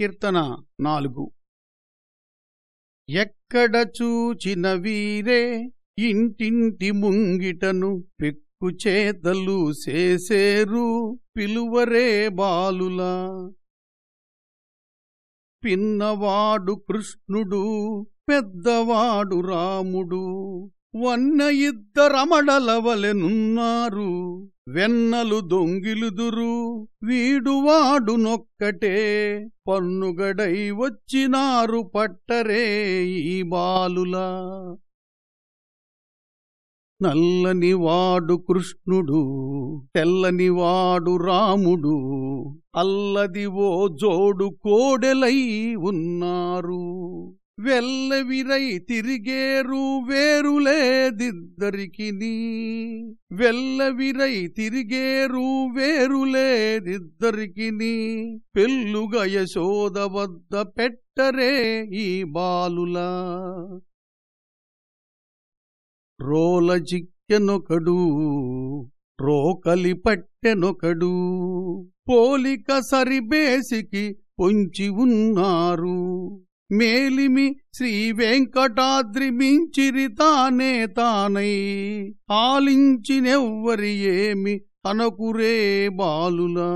కీర్తన నాలుగు. ఎక్కడ చూచిన వీరే ఇంటింటి ముంగిటను పెక్కు చేతలు చేసేరు పిలువరే బాలులా. పిన్నవాడు కృష్ణుడు పెద్దవాడు రాముడు. వన్న ఇద్దరమడలవలెనున్నారు వెన్నలు దొంగిలుదురు. వీడువాడు నొక్కటే. పన్నుగడై వచ్చినారు పట్టరే ఈ బాలులా. నల్లని వాడు కృష్ణుడు. తెల్లనివాడు రాముడు. అల్లది ఓ జోడు కోడెలై ఉన్నారు. వెల్లవిరై తిరిగేరు వేరులేదిద్దరికిని. వెల్లవిరై తిరిగేరు వేరులేదిద్దరికిని. పెళ్ళుగ యశోద వద్ద పెట్టరే ఈ బాలులా. రోల చిక్కెనొకడు రోకలి పట్టెనొకడు పోలిక సరిబేసికి పొంచి ఉన్నారు. మేలిమి శ్రీ వెంకటాద్రి మించిరి తానే తానై. ఆలించినెవ్వరి ఏమి అనకురే బాలులా.